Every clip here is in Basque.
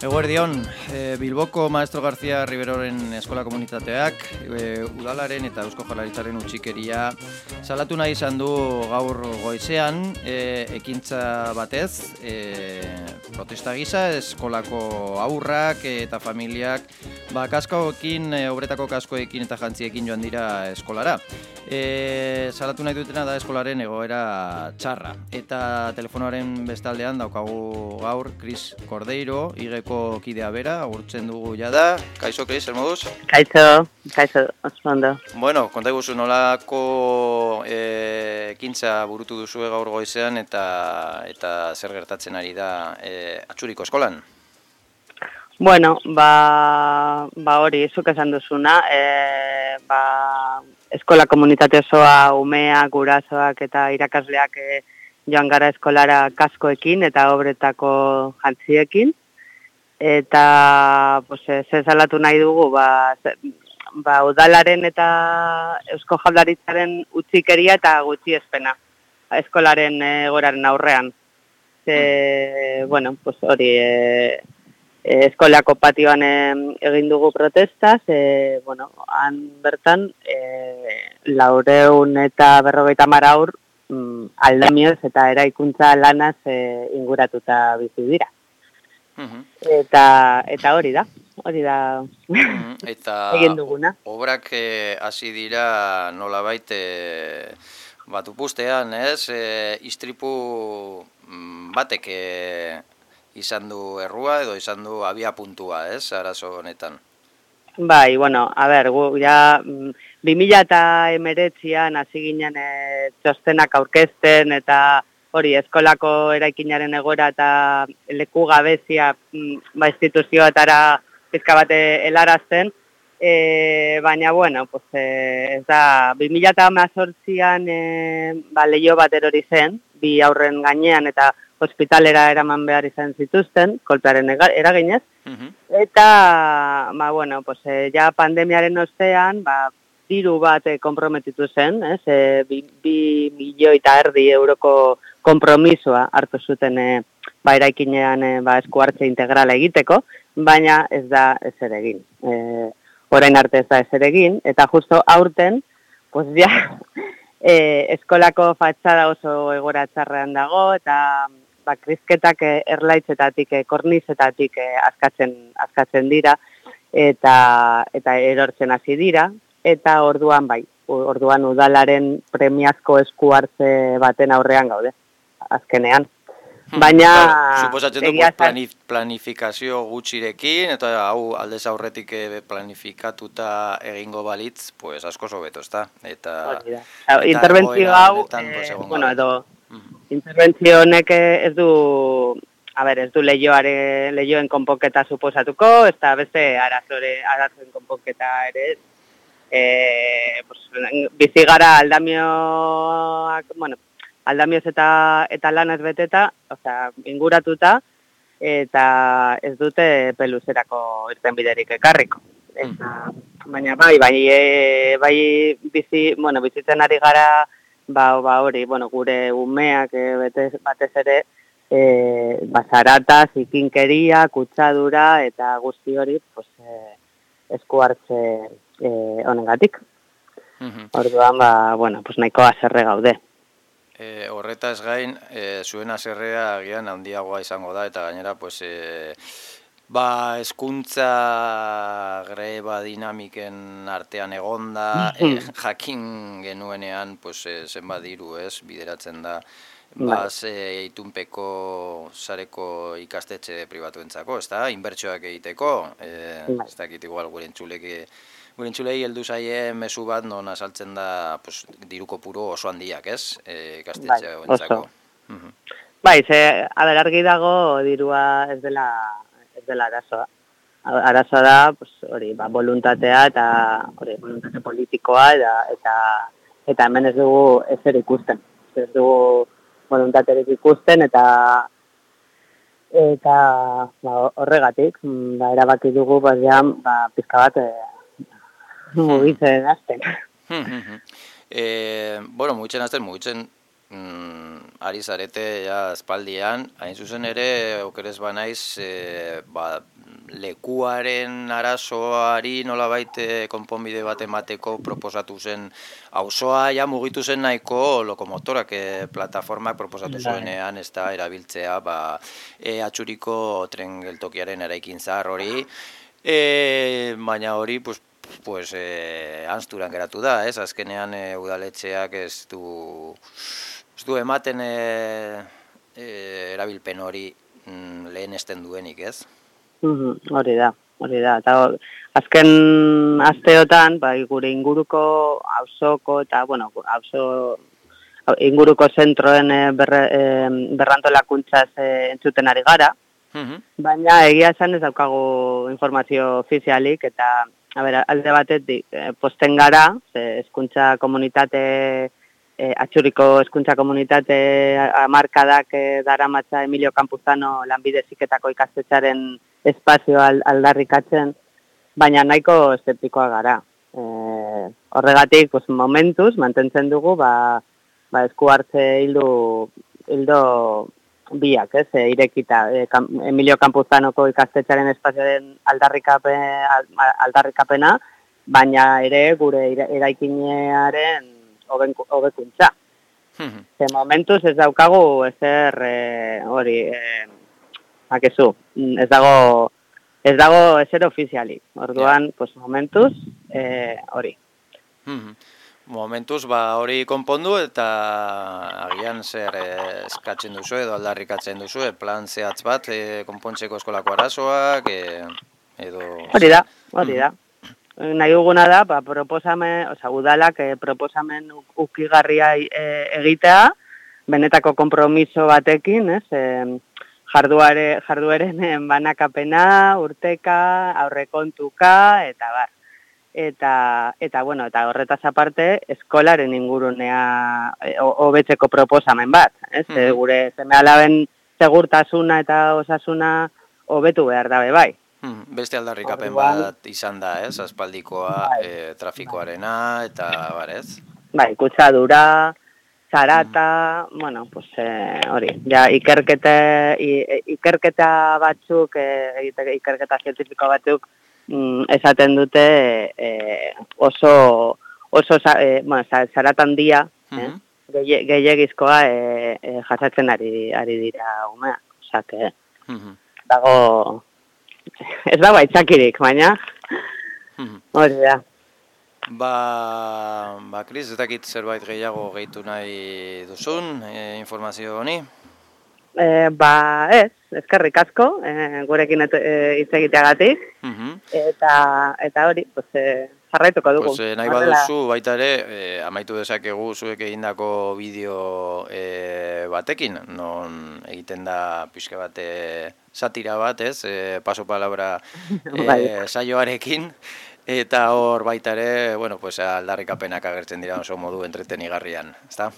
Eguerdion, e, Bilboko Maestro García Riveroren eskola komunitateak, e, udalaren eta eusko jalaritzaren utxikeria salatu nahi izan du gaur goizean, e, ekintza batez, e, protesta gisa, eskolako aurrak eta familiak, ba, kaskoekin, e, obretako kaskoekin eta jantziekin joan dira eskolara. E, salatu nahi dutena da eskolaren egoera txarra. Eta telefonoaren bestaldean daukagu gaur Chris Cordeiro, igeko kidea bera, agurtzen dugu jada. Kaixo, Chris, zer moduz? Kaixo, kaixo, oso ondo. Bueno, konta iguzu nolako e, ekintza burutu duzu gaur goizean eta eta zer gertatzen ari da e, atxuriko eskolan? Bueno, ba, ba hori, zuk esan duzuna, e, ba, eskola komunitate osoa, umeak, gurasoak eta irakasleak e, joan gara eskolara kaskoekin eta obretako jantziekin. Eta, pues, ze salatu nahi dugu, ba, ze, ba, udalaren eta eusko jaularitzaren utzikeria eta gutxi espena eskolaren egoraren aurrean. Ze, bueno, pues hori, e, e, eskolako patioan e, egin dugu protestaz, e, bueno, han bertan e, laureun eta berrogeita maraur mm, aldamioz eta eraikuntza lanaz e, inguratuta bizi dira. Mhm. Eta, eta hori da, hori da Mhm, Eta egin duguna. obrak eh, hasi dira nolabait e, bat upustean, ez? E, istripu mm, batek e, izan du errua edo izan du abia puntua, ez? Arazo honetan. Bai, bueno, a ber, gu, ja, mm, 2000 eta emeretzian hasi ginen e, txostenak aurkezten eta hori eskolako eraikinaren egora eta leku gabezia mm, ba, instituzioetara pizka bate helarazten, e, baina, bueno, pues, e, ez da, 2000 eta amazortzian e, ba, leio bat erori zen, bi aurren gainean eta hospitalera eraman behar izan zituzten, kolpearen eraginez, Mhm. Eta, ba, bueno, pues, e, ja pandemiaren ostean, ba, diru bat eh, konprometitu zen, ez, e, bi, bi milioi eta erdi euroko konpromisoa hartu zuten e, ba, eraikinean e, ba, esku hartze integrala egiteko, baina ez da ezer egin. E, orain arte ez da ezer egin, eta justo aurten, pues ja, e, eskolako fatxada oso egora txarrean dago, eta ba, krisketak eh, erlaitzetatik, eh, kornizetatik eh, askatzen, askatzen dira, eta, eta erortzen hasi dira, eta orduan bai, orduan udalaren premiazko esku hartze baten aurrean gaude, azkenean. Baina, Claro, suposatzen dugu planif planifikazio gutxirekin, eta hau aldez aurretik eh, planifikatuta egingo balitz, pues asko hobeto, ezta? Eta. Hau, eta interbentzio hau, honetan, eh, bueno, edo, Mhm. interbentzio honek eh, ez du, a ber, ez du leioare, leioen konponketa suposatuko, ez da beste arazore, arazoen konponketa ere ez. E, pues, bizi gara aldamioak, bueno, aldamioz eta, eta lanaz beteta, osea, inguratuta, eta ez dute peluzerako irten biderik ekarriko. Eta, baina bai, bai, e, bai bizi, bueno, bizitzen ari gara, ba, ba hori, bueno, gure umeak e, betez, batez ere, e, ba, zarata, zikinkeria, kutsadura, eta guzti hori, pues, e, esku hartze e, honengatik. Mhm. Orduan, ba, bueno, pues nahiko azerre gaude. E, horretaz gain, e, zuen aserrea agian handiagoa izango da, eta gainera, pues, e, ba, eskuntza greba dinamiken artean egonda, e, jakin genuenean, pues, e, zenbat diru, ez, bideratzen da, ba, Bai. ze itunpeko sareko ikastetxe pribatuentzako, ez da, inbertsioak egiteko, e, Bai. ez dakit igual gure entzuleke, gure entzulei heldu zaie mezu bat non azaltzen da pues, diru kopuru oso handiak, ez? E, ikastetxe Bai, oso. Mhm. Bai, ze, a ber, argi dago dirua ez dela, ez dela arazoa. Arazoa da, pues, hori, ba, voluntatea eta hori, voluntate politikoa eta, eta eta hemen ez dugu ezer ikusten. Ez dugu voluntaterik ikusten, eta eta ba, horregatik, mm, ba, erabaki dugu, ba, ja, ba, pizka bat, e, mugitzen azten. e, bueno, mugitzen azten, mugitzen mm, ari zarete ja espaldian, hain zuzen ere, okerez banaiz, e, ba, lekuaren arazoari nolabait eh, konponbide bat emateko proposatu zen auzoa ja mugitu zen nahiko lokomotorak e, plataformak proposatu bai. zuenean ez da erabiltzea ba, e, atxuriko tren geltokiaren eraikin zahar hori e, baina hori pues, pues, e, anzturan geratu da ez? Azkenean e, udaletxeak ez du ez du ematen e, e, erabilpen hori mm, lehen esten duenik ez? Hori da, hori da. Eta azken asteotan, ba, gure inguruko auzoko eta, bueno, auzo inguruko zentroen e, berre, e, berrantolakuntza entzuten ari gara, baina egia esan ez daukagu informazio ofizialik eta a ber, alde batet di, posten gara, eskuntza komunitate e, atxuriko eskuntza komunitate amarkadak e, dara matza Emilio Campuzano lanbide ziketako ikastetxaren espazio aldarrikatzen, baina nahiko eszeptikoa gara. E, horregatik, pues, momentuz, mantentzen dugu, ba, ba esku hartze hildo biak, ez, e, irekita, e, Emilio Campuzanoko ikastetxaren espazioaren aldarrikape, aldarrikapena, baina ere gure eraikinearen hobekuntza. Hmm. Ze momentuz ez daukagu ezer e, hori, e, bakezu, mm, ez dago ez dago ezer ofiziali. Orduan, yeah. pues momentuz, eh, hori. Hmm. Momentuz, ba, hori konpondu eta agian zer eh, eskatzen duzu edo aldarrikatzen duzu, e, plan zehatz bat e, konpontzeko eskolako arazoak, e, edo... Hori da, hori da. Hmm. Nahi duguna da, ba, proposamen, oza, udalak e, proposamen ukigarria e, egitea, benetako kompromiso batekin, ez, e, jarduare, jarduaren banakapena, urteka, aurrekontuka, eta bar. Eta, eta, bueno, eta horretaz aparte, eskolaren ingurunea e, hobetzeko proposamen bat. Ez? Mm Gure zeme alaben segurtasuna eta osasuna hobetu behar dabe bai. Beste aldarrikapen bat izan da, ez? Aspaldikoa, bai. e, trafikoarena, eta bar, ez? Bai, kutsadura, zarata, mm. bueno, pues eh, hori, ja ikerkete, ikerketa batzuk, eh, ikerketa zientifiko batzuk, mm, esaten dute eh, oso, oso eh, bueno, zaratan dia, mm -hmm. eh, gehiagizkoa eh, eh, jasatzen ari, ari dira umea. Osa, que, mm -hmm. dago, ez dago aitzakirik, baina, hori da. Ba, ba Kris, ez dakit zerbait gehiago gehitu nahi duzun e, informazio honi? E, ba, ez, ezkerrik asko, e, gurekin e, hitz egiteagatik, uh eta, eta hori, pues, e, jarraituko dugu. Pues, e, nahi baduzu, baita ere, e, amaitu dezakegu zuek egindako bideo e, batekin, non egiten da pixka bate satira bat, ez, e, paso palabra bai. e, saioarekin, Eta hor baita ere, bueno, pues aldarrikapenak agertzen dira oso modu entretenigarrian, ezta?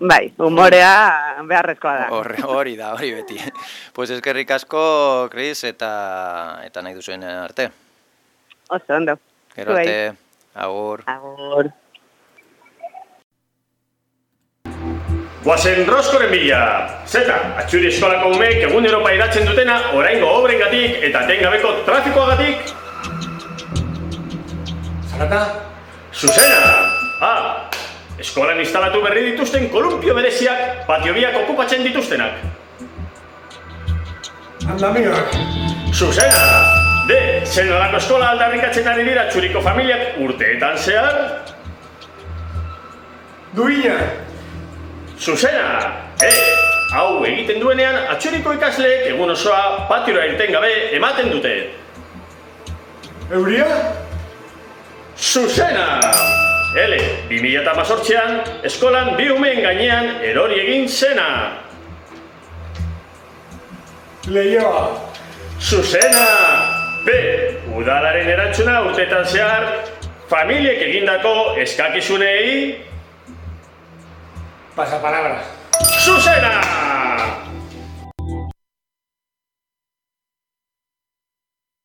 Bai, humorea beharrezkoa da. Hori, hori da, hori beti. Pues eskerrik asko, Chris, eta eta nahi duzuen arte. Oso, ondo. Gero arte, agur. Agur. Guazen roskoren bila! Zeta, atxuri eskolako umek egun Europa iratzen dutena oraingo obrengatik eta tengabeko trafikoagatik Zarata? Zuzena! Ah! Eskolan instalatu berri dituzten kolumpio bereziak patio biak okupatzen dituztenak. Andamiak! Zuzena! De, zen nolako eskola aldarrikatzen ari dira txuriko familiak urteetan zehar? Duina! Zuzena! E, hau egiten duenean atxuriko ikasleek egun osoa patiora irten gabe ematen dute. Euria? Zuzena! Ele, 2008an, eskolan bi umeen gainean erori egin zena. Leioa! Zuzena! B, udalaren erantzuna urtetan zehar, familiek egindako eskakizunei... Pasapalabra. Zuzena!